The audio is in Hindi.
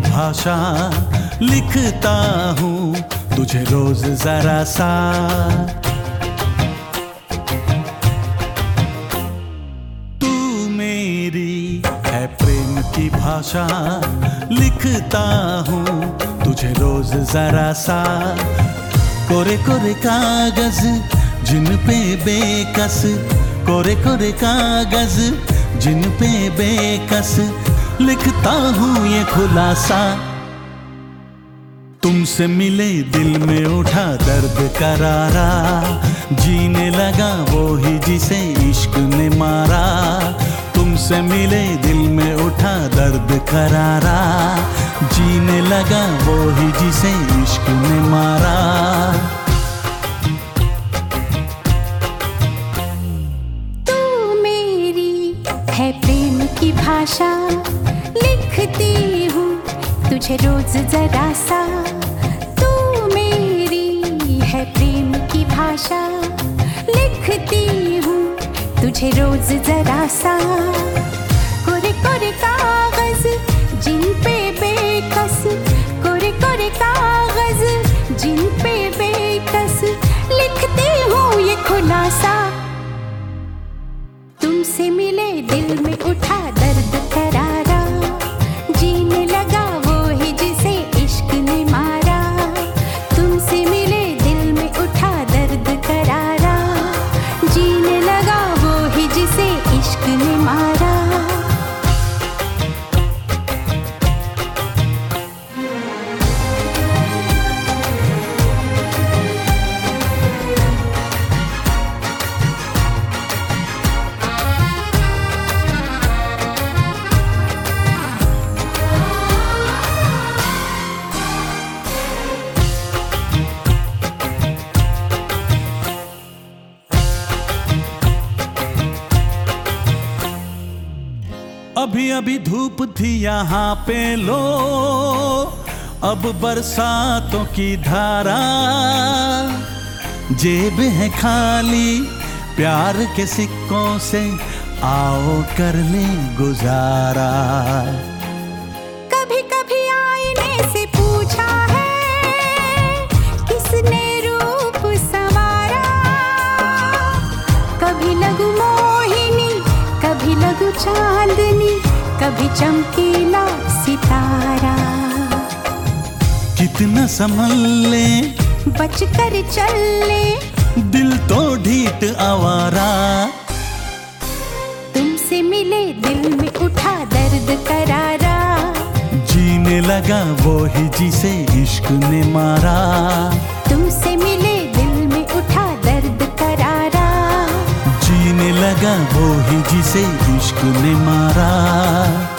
भाषा। लिखता हूँ तुझे रोज जरा सा। तू मेरी है प्रेम की भाषा। लिखता हूँ तुझे रोज जरा सा। कोरे कोरे कागज़ जिन पे बेकस। कोरे कोरे कागज़ जिन पे बेकस लिखता हूँ ये खुलासा। तुमसे मिले दिल में उठा दर्द करारा। जीने लगा वो ही जिसे इश्क ने मारा। तुमसे मिले दिल में उठा दर्द करारा। जीने लगा वो ही जिसे इश्क ने मारा। है प्रेम की भाषा। लिखती हूँ तुझे रोज जरा सा। तू मेरी है प्रेम की भाषा। लिखती हूँ तुझे रोज जरा सा। अभी अभी धूप थी यहाँ पे, लो। अब बरसातों की धारा। जेब है खाली, प्यार के सिक्कों से आओ कर ले गुजारा। चांदनी कभी चमकीला सितारा। कितना संभल ले। बच कर चल ले। दिल तो ढीठ आवारा। तुमसे मिले दिल में उठा दर्द करारा। जीने लगा वो ही जिसे इश्क ने मारा। वो ही जिसे इश्क ने मारा।